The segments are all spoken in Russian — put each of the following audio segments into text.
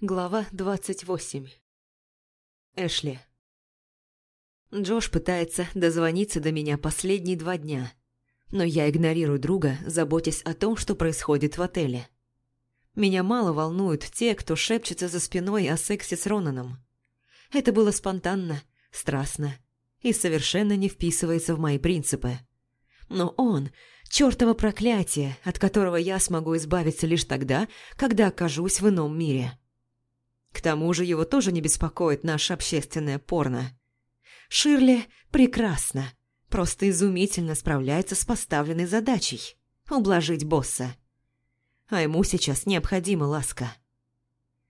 Глава двадцать восемь. Эшли. Джош пытается дозвониться до меня последние два дня, но я игнорирую друга, заботясь о том, что происходит в отеле. Меня мало волнуют те, кто шепчется за спиной о сексе с Ронаном. Это было спонтанно, страстно и совершенно не вписывается в мои принципы. Но он – чертово проклятие, от которого я смогу избавиться лишь тогда, когда окажусь в ином мире. К тому же его тоже не беспокоит наше общественное порно. Ширли прекрасно, просто изумительно справляется с поставленной задачей – ублажить босса. А ему сейчас необходима ласка.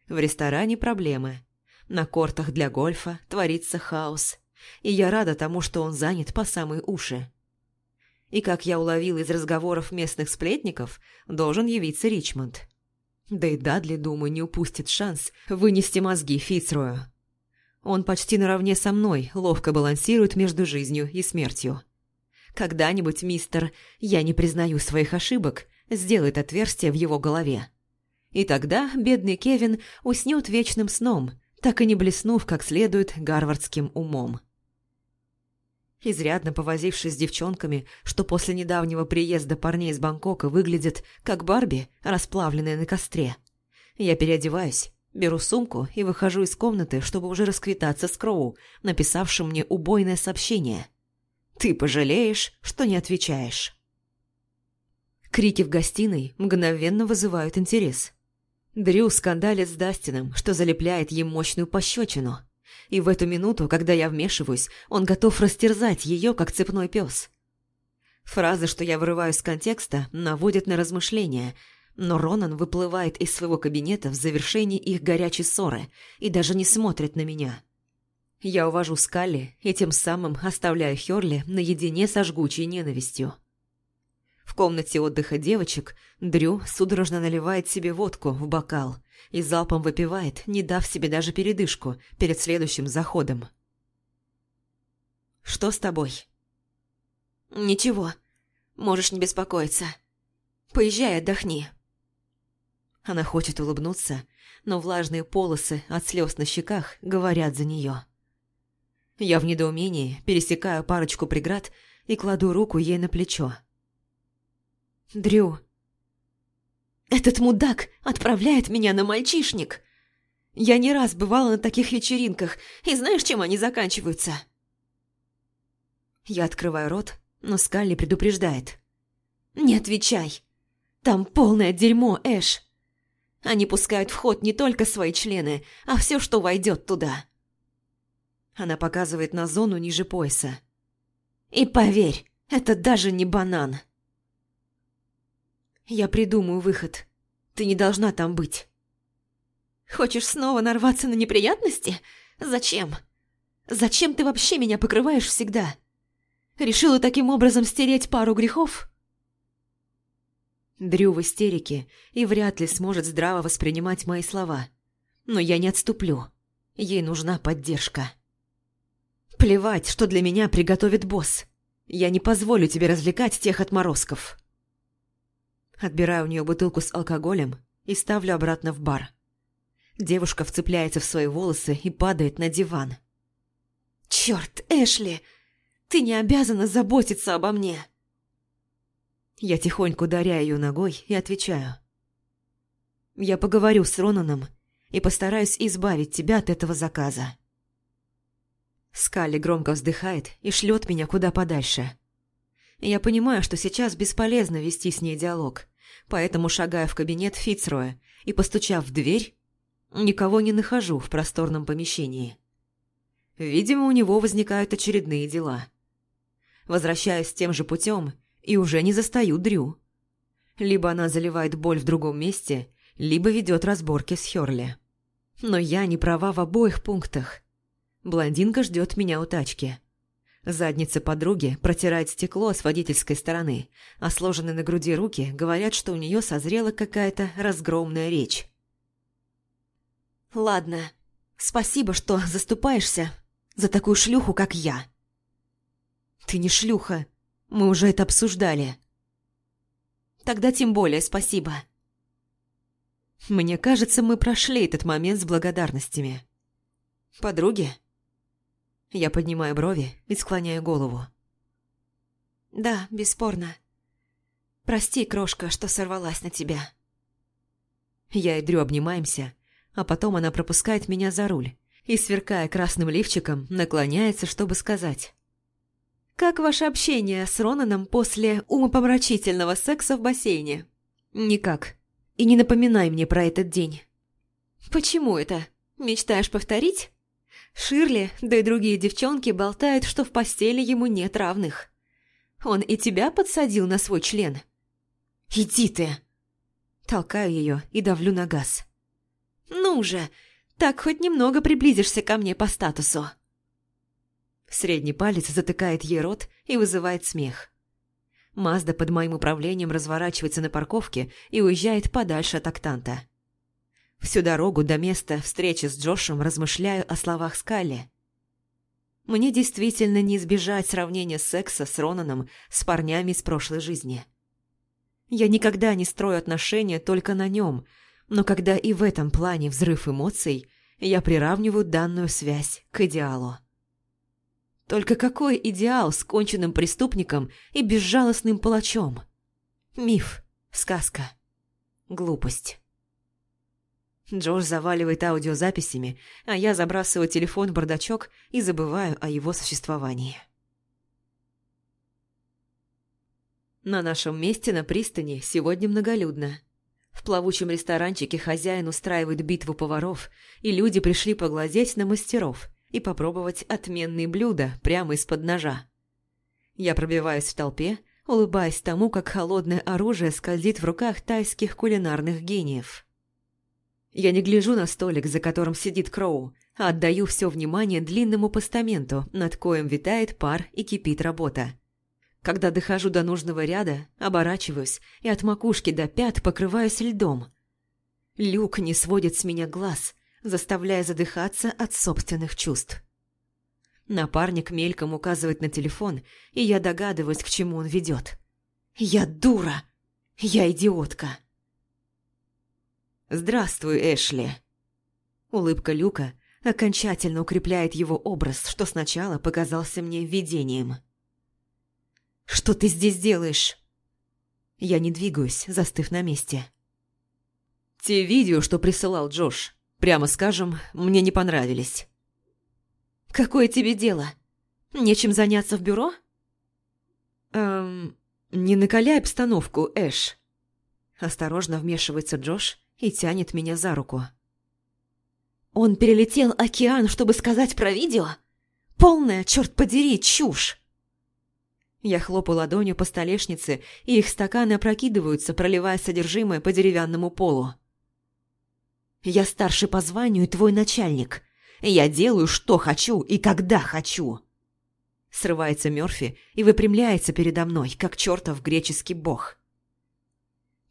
В ресторане проблемы. На кортах для гольфа творится хаос, и я рада тому, что он занят по самые уши. И как я уловил из разговоров местных сплетников, должен явиться Ричмонд. Да и Дадли, думаю, не упустит шанс вынести мозги Фицрою. Он почти наравне со мной ловко балансирует между жизнью и смертью. Когда-нибудь мистер «Я не признаю своих ошибок» сделает отверстие в его голове. И тогда бедный Кевин уснет вечным сном, так и не блеснув как следует гарвардским умом. Изрядно повозившись с девчонками, что после недавнего приезда парней из Бангкока выглядят как Барби, расплавленные на костре. Я переодеваюсь, беру сумку и выхожу из комнаты, чтобы уже расквитаться с Кроу, написавшим мне убойное сообщение. «Ты пожалеешь, что не отвечаешь». Крики в гостиной мгновенно вызывают интерес. Дрю скандалит с Дастином, что залепляет ей мощную пощечину – и в эту минуту, когда я вмешиваюсь, он готов растерзать ее, как цепной пес. Фразы, что я вырываю из контекста, наводят на размышления, но Ронан выплывает из своего кабинета в завершении их горячей ссоры и даже не смотрит на меня. Я увожу Скалли и тем самым оставляю Хёрли наедине со жгучей ненавистью. В комнате отдыха девочек Дрю судорожно наливает себе водку в бокал и залпом выпивает, не дав себе даже передышку перед следующим заходом. «Что с тобой?» «Ничего. Можешь не беспокоиться. Поезжай, отдохни». Она хочет улыбнуться, но влажные полосы от слез на щеках говорят за нее. Я в недоумении пересекаю парочку преград и кладу руку ей на плечо. «Дрю, этот мудак отправляет меня на мальчишник. Я не раз бывала на таких вечеринках, и знаешь, чем они заканчиваются?» Я открываю рот, но Скалли предупреждает. «Не отвечай. Там полное дерьмо, Эш. Они пускают в ход не только свои члены, а все, что войдет туда». Она показывает на зону ниже пояса. «И поверь, это даже не банан». Я придумаю выход. Ты не должна там быть. Хочешь снова нарваться на неприятности? Зачем? Зачем ты вообще меня покрываешь всегда? Решила таким образом стереть пару грехов? Дрю в истерике и вряд ли сможет здраво воспринимать мои слова. Но я не отступлю. Ей нужна поддержка. Плевать, что для меня приготовит босс. Я не позволю тебе развлекать тех отморозков. Отбираю у нее бутылку с алкоголем и ставлю обратно в бар. Девушка вцепляется в свои волосы и падает на диван. «Черт, Эшли! Ты не обязана заботиться обо мне!» Я тихонько ударяю ее ногой и отвечаю. «Я поговорю с Ронаном и постараюсь избавить тебя от этого заказа». Скалли громко вздыхает и шлет меня куда подальше. Я понимаю, что сейчас бесполезно вести с ней диалог, поэтому шагаю в кабинет Фицроя и, постучав в дверь, никого не нахожу в просторном помещении. Видимо, у него возникают очередные дела. Возвращаюсь тем же путем и уже не застаю Дрю. Либо она заливает боль в другом месте, либо ведет разборки с Хёрли. Но я не права в обоих пунктах. Блондинка ждет меня у тачки. Задница подруги протирает стекло с водительской стороны, а сложенные на груди руки говорят, что у нее созрела какая-то разгромная речь. «Ладно, спасибо, что заступаешься за такую шлюху, как я». «Ты не шлюха, мы уже это обсуждали». «Тогда тем более спасибо». Мне кажется, мы прошли этот момент с благодарностями. Подруги? Я поднимаю брови и склоняю голову. Да, бесспорно. Прости, крошка, что сорвалась на тебя. Я и Дрю обнимаемся, а потом она пропускает меня за руль и, сверкая красным лифчиком, наклоняется, чтобы сказать. «Как ваше общение с Ронаном после умопомрачительного секса в бассейне?» «Никак. И не напоминай мне про этот день». «Почему это? Мечтаешь повторить?» Ширли, да и другие девчонки болтают, что в постели ему нет равных. Он и тебя подсадил на свой член. «Иди ты!» Толкаю ее и давлю на газ. «Ну же, так хоть немного приблизишься ко мне по статусу». Средний палец затыкает ей рот и вызывает смех. Мазда под моим управлением разворачивается на парковке и уезжает подальше от октанта. Всю дорогу до места встречи с Джошем размышляю о словах Скалли. Мне действительно не избежать сравнения секса с Ронаном с парнями из прошлой жизни. Я никогда не строю отношения только на нем, но когда и в этом плане взрыв эмоций, я приравниваю данную связь к идеалу. Только какой идеал с конченным преступником и безжалостным палачом? Миф, сказка, глупость. Джош заваливает аудиозаписями, а я забрасываю телефон в бардачок и забываю о его существовании. На нашем месте на пристани сегодня многолюдно. В плавучем ресторанчике хозяин устраивает битву поваров, и люди пришли поглазеть на мастеров и попробовать отменные блюда прямо из-под ножа. Я пробиваюсь в толпе, улыбаясь тому, как холодное оружие скользит в руках тайских кулинарных гениев. Я не гляжу на столик, за которым сидит Кроу, а отдаю все внимание длинному постаменту, над коем витает пар и кипит работа. Когда дохожу до нужного ряда, оборачиваюсь и от макушки до пят покрываюсь льдом. Люк не сводит с меня глаз, заставляя задыхаться от собственных чувств. Напарник мельком указывает на телефон, и я догадываюсь, к чему он ведет. «Я дура! Я идиотка!» «Здравствуй, Эшли!» Улыбка Люка окончательно укрепляет его образ, что сначала показался мне видением. Что ты здесь делаешь?» Я не двигаюсь, застыв на месте. «Те видео, что присылал Джош, прямо скажем, мне не понравились». «Какое тебе дело? Нечем заняться в бюро?» «Эм, не накаляй обстановку, Эш». Осторожно вмешивается Джош и тянет меня за руку. «Он перелетел океан, чтобы сказать про видео? Полная, черт подери, чушь!» Я хлопаю ладонью по столешнице, и их стаканы опрокидываются, проливая содержимое по деревянному полу. «Я старший по званию и твой начальник. Я делаю, что хочу и когда хочу!» Срывается Мёрфи и выпрямляется передо мной, как чертов греческий бог.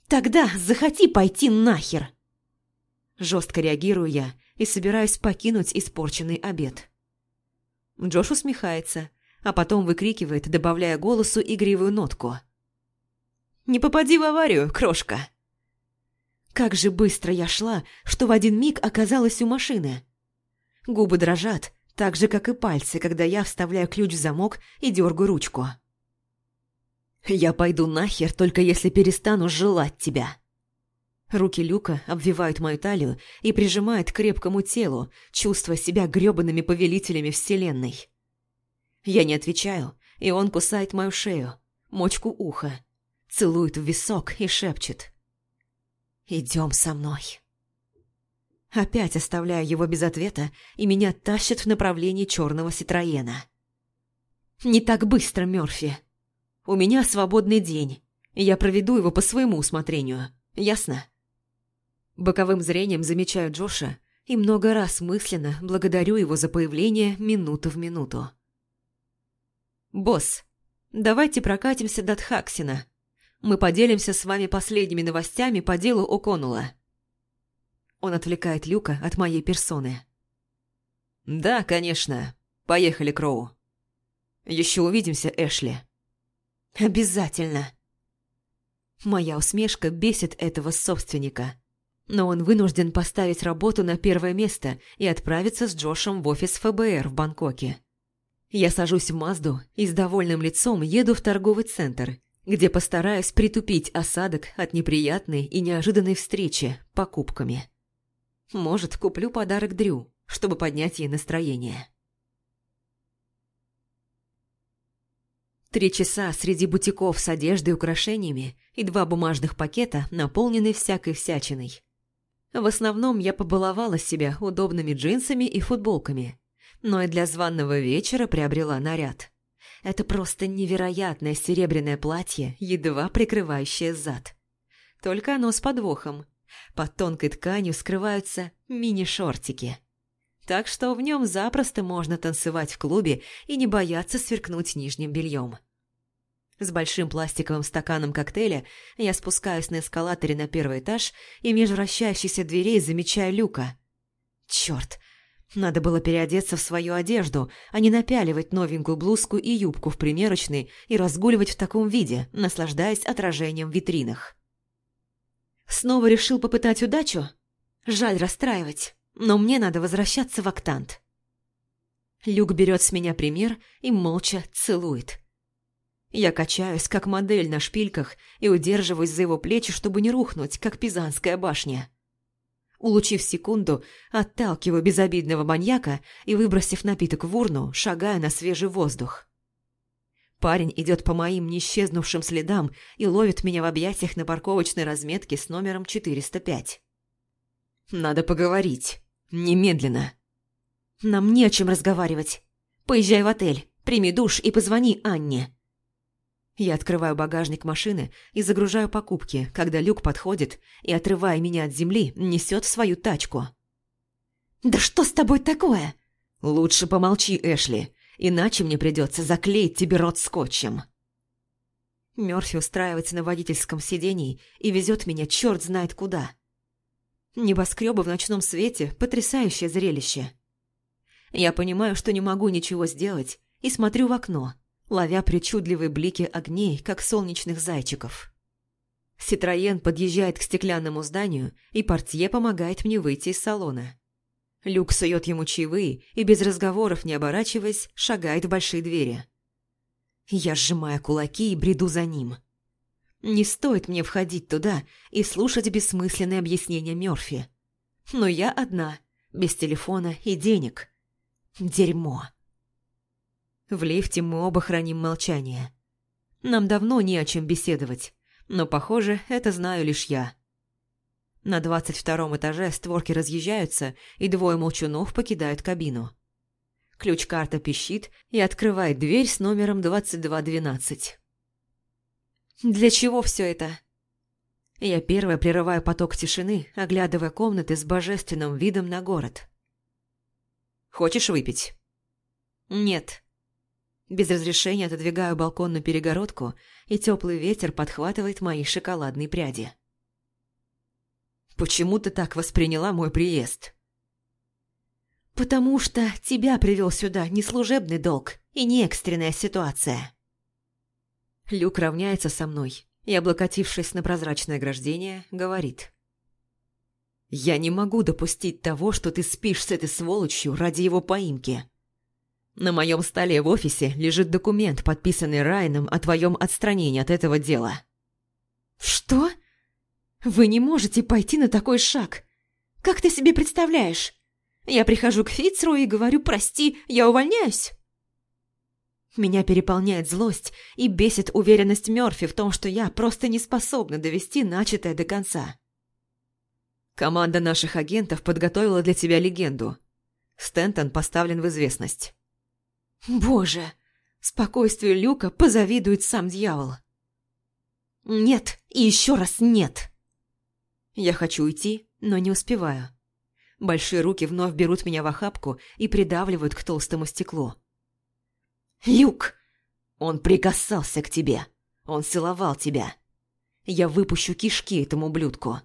«Тогда захоти пойти нахер!» Жестко реагирую я и собираюсь покинуть испорченный обед. Джош усмехается – а потом выкрикивает, добавляя голосу игривую нотку. «Не попади в аварию, крошка!» Как же быстро я шла, что в один миг оказалась у машины. Губы дрожат, так же, как и пальцы, когда я вставляю ключ в замок и дергаю ручку. «Я пойду нахер, только если перестану желать тебя!» Руки Люка обвивают мою талию и прижимают к крепкому телу, чувствуя себя грёбаными повелителями Вселенной. Я не отвечаю, и он кусает мою шею, мочку уха, целует в висок и шепчет. «Идем со мной». Опять оставляю его без ответа, и меня тащат в направлении черного Ситроена. «Не так быстро, Мёрфи. У меня свободный день, я проведу его по своему усмотрению, ясно?» Боковым зрением замечаю Джоша и много раз мысленно благодарю его за появление минуту в минуту. «Босс, давайте прокатимся до Тхаксина. Мы поделимся с вами последними новостями по делу О'Коннелла». Он отвлекает Люка от моей персоны. «Да, конечно. Поехали, Кроу. Еще увидимся, Эшли». «Обязательно». Моя усмешка бесит этого собственника. но он вынужден поставить работу на первое место и отправиться с Джошем в офис ФБР в Бангкоке. Я сажусь в Мазду и с довольным лицом еду в торговый центр, где постараюсь притупить осадок от неприятной и неожиданной встречи покупками. Может, куплю подарок Дрю, чтобы поднять ей настроение. Три часа среди бутиков с одеждой и украшениями и два бумажных пакета, наполненные всякой всячиной. В основном я побаловала себя удобными джинсами и футболками, но и для званного вечера приобрела наряд. Это просто невероятное серебряное платье, едва прикрывающее зад. Только оно с подвохом. Под тонкой тканью скрываются мини-шортики. Так что в нем запросто можно танцевать в клубе и не бояться сверкнуть нижним бельем. С большим пластиковым стаканом коктейля я спускаюсь на эскалаторе на первый этаж и меж вращающихся дверей замечаю люка. Черт, надо было переодеться в свою одежду, а не напяливать новенькую блузку и юбку в примерочной и разгуливать в таком виде, наслаждаясь отражением в витринах. Снова решил попытать удачу? Жаль расстраивать, но мне надо возвращаться в октант. Люк берет с меня пример и молча целует. Я качаюсь, как модель на шпильках, и удерживаюсь за его плечи, чтобы не рухнуть, как Пизанская башня. Улучив секунду, отталкиваю безобидного маньяка и, выбросив напиток в урну, шагаю на свежий воздух. Парень идет по моим неисчезнувшим следам и ловит меня в объятиях на парковочной разметке с номером 405. «Надо поговорить. Немедленно». «Нам не о чем разговаривать. Поезжай в отель, прими душ и позвони Анне». Я открываю багажник машины и загружаю покупки, когда Люк подходит и, отрывая меня от земли, несет в свою тачку. «Да что с тобой такое?» «Лучше помолчи, Эшли, иначе мне придется заклеить тебе рот скотчем». Мёрфи устраивается на водительском сидении и везет меня черт знает куда. Небоскребы в ночном свете – потрясающее зрелище. Я понимаю, что не могу ничего сделать, и смотрю в окно – ловя причудливые блики огней, как солнечных зайчиков. Ситроен подъезжает к стеклянному зданию, и портье помогает мне выйти из салона. Люк сует ему чаевые и, без разговоров не оборачиваясь, шагает в большие двери. Я сжимаю кулаки и бреду за ним. Не стоит мне входить туда и слушать бессмысленные объяснения Мёрфи. Но я одна, без телефона и денег. Дерьмо. В лифте мы оба храним молчание. Нам давно не о чем беседовать, но, похоже, это знаю лишь я. На двадцать втором этаже створки разъезжаются, и двое молчунов покидают кабину. Ключ-карта пищит и открывает дверь с номером 2212. «Для чего все это?» Я первая прерываю поток тишины, оглядывая комнаты с божественным видом на город. «Хочешь выпить?» «Нет», без разрешения отодвигаю балконную перегородку, и теплый ветер подхватывает мои шоколадные пряди. «Почему ты так восприняла мой приезд?» «Потому что тебя привел сюда не служебный долг и не экстренная ситуация». Люк равняется со мной и, облокотившись на прозрачное ограждение, говорит. «Я не могу допустить того, что ты спишь с этой сволочью ради его поимки. На моем столе в офисе лежит документ, подписанный Райаном о твоем отстранении от этого дела». «Что? Вы не можете пойти на такой шаг. Как ты себе представляешь? Я прихожу к Фицру и говорю «Прости, я увольняюсь». Меня переполняет злость и бесит уверенность Мёрфи в том, что я просто не способна довести начатое до конца. Команда наших агентов подготовила для тебя легенду. Стентон поставлен в известность. Боже, спокойствию Люка позавидует сам дьявол. Нет и еще раз нет. Я хочу уйти, но не успеваю. Большие руки вновь берут меня в охапку и придавливают к толстому стеклу. «Люк! Он прикасался к тебе. Он целовал тебя. Я выпущу кишки этому блюдку.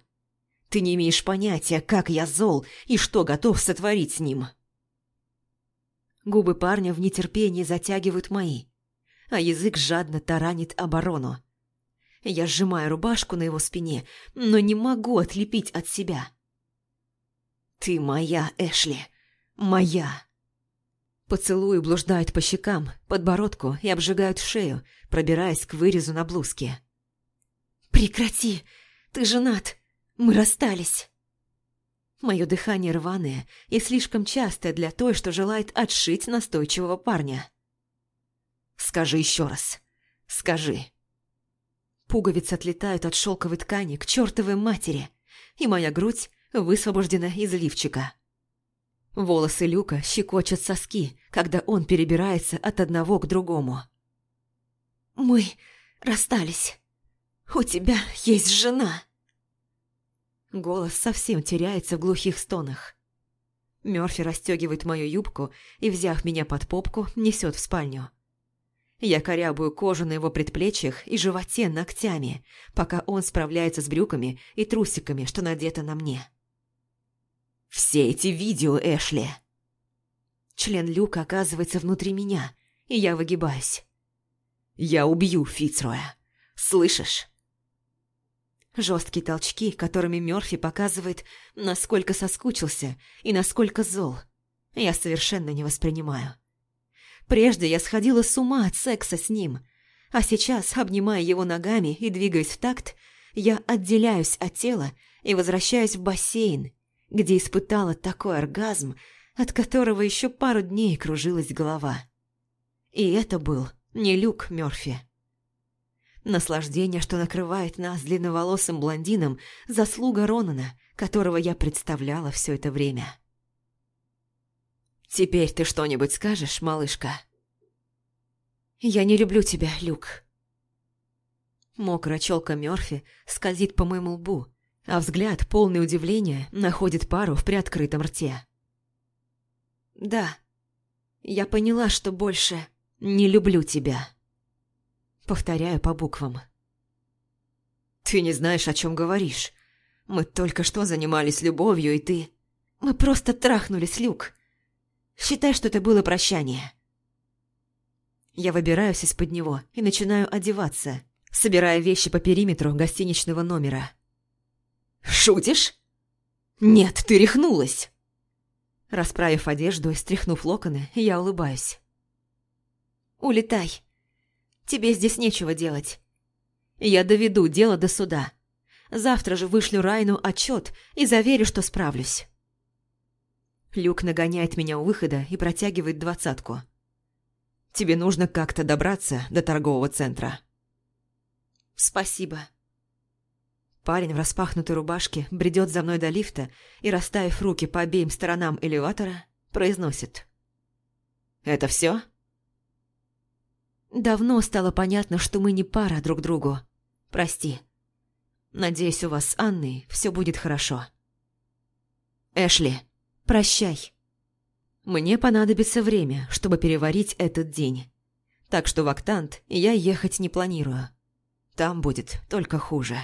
Ты не имеешь понятия, как я зол и что готов сотворить с ним». Губы парня в нетерпении затягивают мои, а язык жадно таранит оборону. Я сжимаю рубашку на его спине, но не могу отлепить от себя. «Ты моя, Эшли, моя!» Поцелуи блуждают по щекам, подбородку и обжигают шею, пробираясь к вырезу на блузке. «Прекрати! Ты женат! Мы расстались!» Мое дыхание рваное и слишком частое для той, что желает отшить настойчивого парня. «Скажи еще раз. Скажи». Пуговицы отлетают от шелковой ткани к чертовой матери, и моя грудь высвобождена из лифчика. Волосы Люка щекочут соски, когда он перебирается от одного к другому. «Мы расстались. У тебя есть жена!» Голос совсем теряется в глухих стонах. Мёрфи расстегивает мою юбку и, взяв меня под попку, несет в спальню. Я корябую кожу на его предплечьях и животе ногтями, пока он справляется с брюками и трусиками, что надето на мне. «Все эти видео, Эшли!» Член Люка оказывается внутри меня, и я выгибаюсь. «Я убью Фицроя. Слышишь?» Жесткие толчки, которыми Мёрфи показывает, насколько соскучился и насколько зол, я совершенно не воспринимаю. Прежде я сходила с ума от секса с ним, а сейчас, обнимая его ногами и двигаясь в такт, я отделяюсь от тела и возвращаюсь в бассейн, где испытала такой оргазм, от которого еще пару дней кружилась голова. И это был не Люк Мёрфи. Наслаждение, что накрывает нас длинноволосым блондином, заслуга Ронана, которого я представляла все это время. «Теперь ты что-нибудь скажешь, малышка?» «Я не люблю тебя, Люк». Мокрая челка Мёрфи скользит по моему лбу, а взгляд, полный удивления, находит пару в приоткрытом рте. «Да, я поняла, что больше не люблю тебя». Повторяю по буквам. «Ты не знаешь, о чем говоришь. Мы только что занимались любовью, и ты...» «Мы просто трахнулись, Люк. Считай, что это было прощание. Я выбираюсь из-под него и начинаю одеваться, собирая вещи по периметру гостиничного номера. «Шутишь?» «Нет, ты рехнулась!» Расправив одежду и стряхнув локоны, я улыбаюсь. «Улетай. Тебе здесь нечего делать. Я доведу дело до суда. Завтра же вышлю Райну отчет и заверю, что справлюсь». Люк нагоняет меня у выхода и протягивает двадцатку. «Тебе нужно как-то добраться до торгового центра». «Спасибо». Парень в распахнутой рубашке бредет за мной до лифта и, расставив руки по обеим сторонам элеватора, произносит. «Это все? «Давно стало понятно, что мы не пара друг другу. Прости. Надеюсь, у вас с Анной все будет хорошо». «Эшли». Прощай. Мне понадобится время, чтобы переварить этот день. Так что в Актант я ехать не планирую. Там будет только хуже.